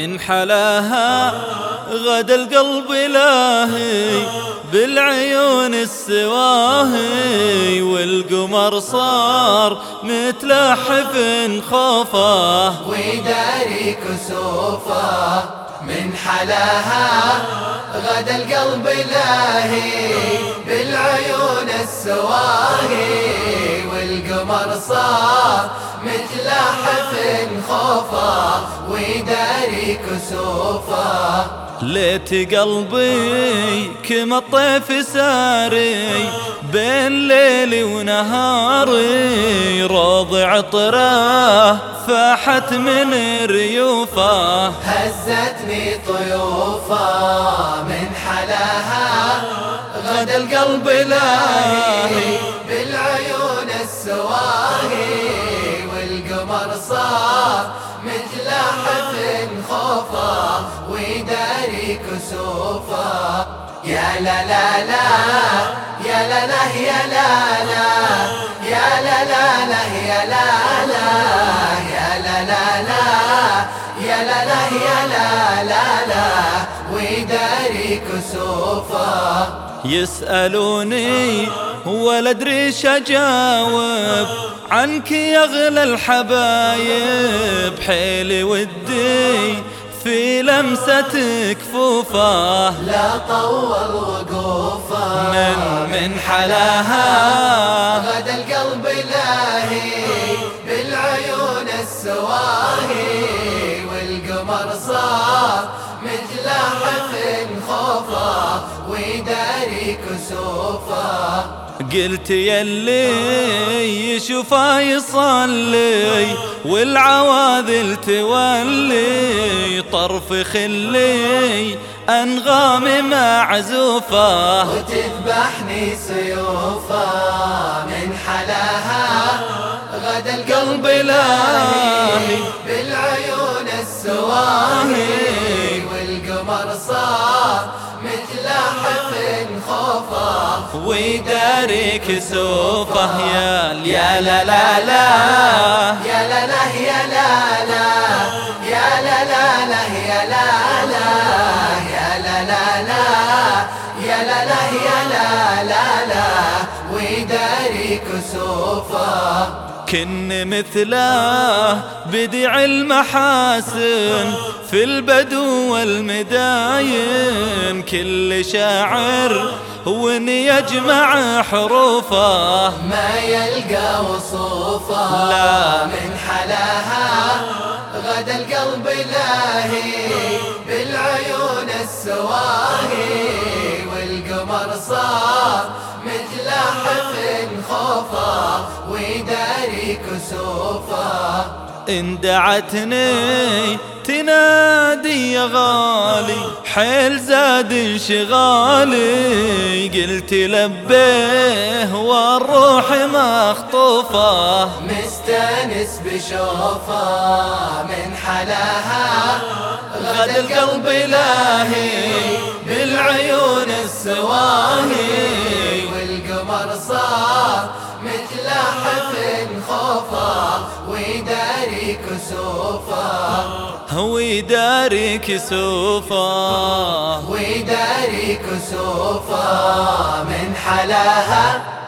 من حلاها غدا القلب لاهي بالعيون السواهي والقمر صار متلحف خوفه. ويداري كسوفه من حلاها غدا القلب لاهي بالعيون السواهي والقمر صار متلحف خوفه ويداري كسوفه ليت قلبي كما الطيف ساري بين ليلي ونهاري روض عطرة فاحت من ريوفه هزتني طيوفه من حلاها غدا القلب لاهي بالعيون السواهي صار متلاحف خوفه ويداري كسوفه يا لا لا لا يا لا لا يا لا لا يا لا لا لا يا لا لا يا لا لا لا يا لا لا يا لا لا لا ويداري كسوفه يسألوني ولا أدري اجاوب عنك يا اغلى الحبايب حيلي ودي في لمسة كفوفه لا طول وقوفه من من حلاها. غدا القلب لاهي بالعيون السواهي والقمر صار متلاحف خوفه ويداري كسوفه قلت يلي يشوفه يصلي والعواذل تولي طرف خلي أنغام معزوفة. وتذبحني سيوفه من حلاها. غدا القلب لاهي خوفه ويداري كسوفه يا يا لا لا لا. يا لا لا يا لا لا. يا لا لا لا يا لا لا. يا لا لا لا. يا لا لا يا لا لا لا. كسوفه كن مثله بدع المحاسن في البدو والمداين. كل شاعر وان يجمع حروفه. ما يلقى وصوفه لا. من حلاها. غدا القلب لاهي بالعيون السواهي والقمر صار متلاحف خوفه ويداري كسوفه إن دعتني تنادي يا غالي حيل زاد انشغالي. قلت لبيه والروح مخطوفة. مستانس بشوفه من حلاها. غدا القلب لاهي بالعيون السواهي خوفه ويداري كسوفه ويداري كسوفه من حلاها